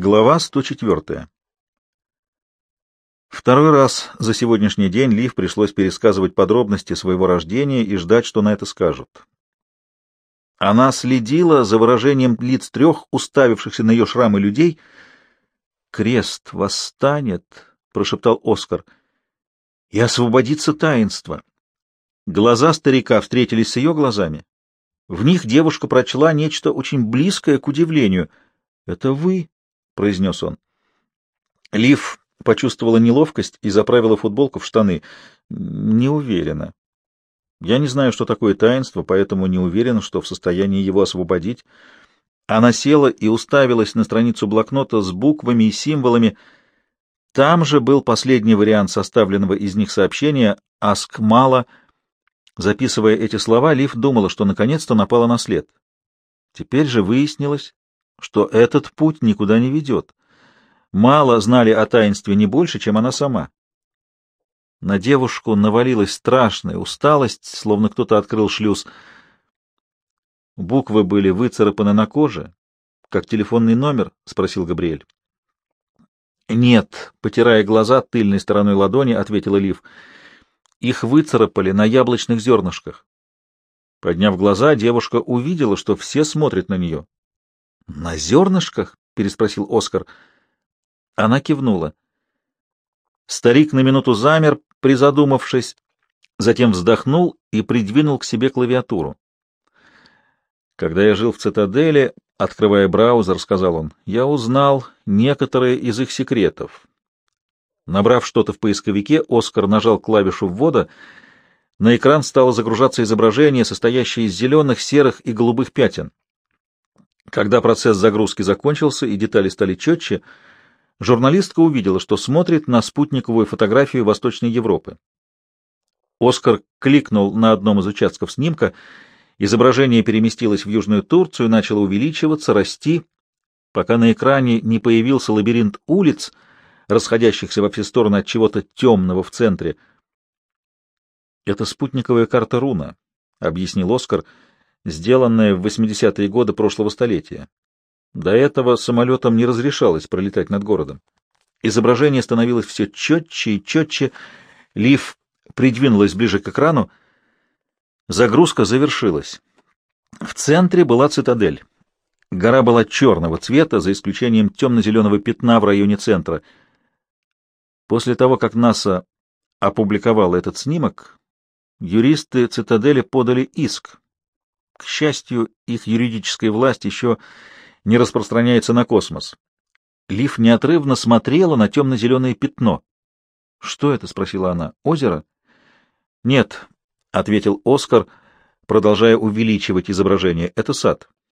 Глава 104. Второй раз за сегодняшний день Лив пришлось пересказывать подробности своего рождения и ждать, что на это скажут. Она следила за выражением лиц трех уставившихся на ее шрамы людей. «Крест восстанет», — прошептал Оскар, — «и освободится таинство». Глаза старика встретились с ее глазами. В них девушка прочла нечто очень близкое к удивлению. «Это вы?» Произнес он. Лив почувствовала неловкость и заправила футболку в штаны. Не уверена. Я не знаю, что такое таинство, поэтому не уверена, что в состоянии его освободить. Она села и уставилась на страницу блокнота с буквами и символами. Там же был последний вариант составленного из них сообщения «Аскмала». Записывая эти слова, Лив думала, что наконец-то напала на след. Теперь же выяснилось, что этот путь никуда не ведет. Мало знали о таинстве не больше, чем она сама. На девушку навалилась страшная усталость, словно кто-то открыл шлюз. Буквы были выцарапаны на коже, как телефонный номер, — спросил Габриэль. — Нет, — потирая глаза тыльной стороной ладони, — ответила Лив. — Их выцарапали на яблочных зернышках. Подняв глаза, девушка увидела, что все смотрят на нее. «На зернышках?» — переспросил Оскар. Она кивнула. Старик на минуту замер, призадумавшись, затем вздохнул и придвинул к себе клавиатуру. «Когда я жил в цитадели, открывая браузер, — сказал он, — я узнал некоторые из их секретов». Набрав что-то в поисковике, Оскар нажал клавишу ввода. На экран стало загружаться изображение, состоящее из зеленых, серых и голубых пятен. Когда процесс загрузки закончился и детали стали четче, журналистка увидела, что смотрит на спутниковую фотографию Восточной Европы. Оскар кликнул на одном из участков снимка, изображение переместилось в Южную Турцию, начало увеличиваться, расти, пока на экране не появился лабиринт улиц, расходящихся во все стороны от чего-то темного в центре. «Это спутниковая карта Руна», — объяснил Оскар, — сделанная в 80-е годы прошлого столетия. До этого самолетам не разрешалось пролетать над городом. Изображение становилось все четче и четче. Лив придвинулась ближе к экрану. Загрузка завершилась. В центре была цитадель. Гора была черного цвета, за исключением темно-зеленого пятна в районе центра. После того, как НАСА опубликовала этот снимок, юристы цитадели подали иск к счастью, их юридическая власть еще не распространяется на космос. Лив неотрывно смотрела на темно-зеленое пятно. — Что это? — спросила она. — Озеро? — Нет, — ответил Оскар, продолжая увеличивать изображение. — Это сад.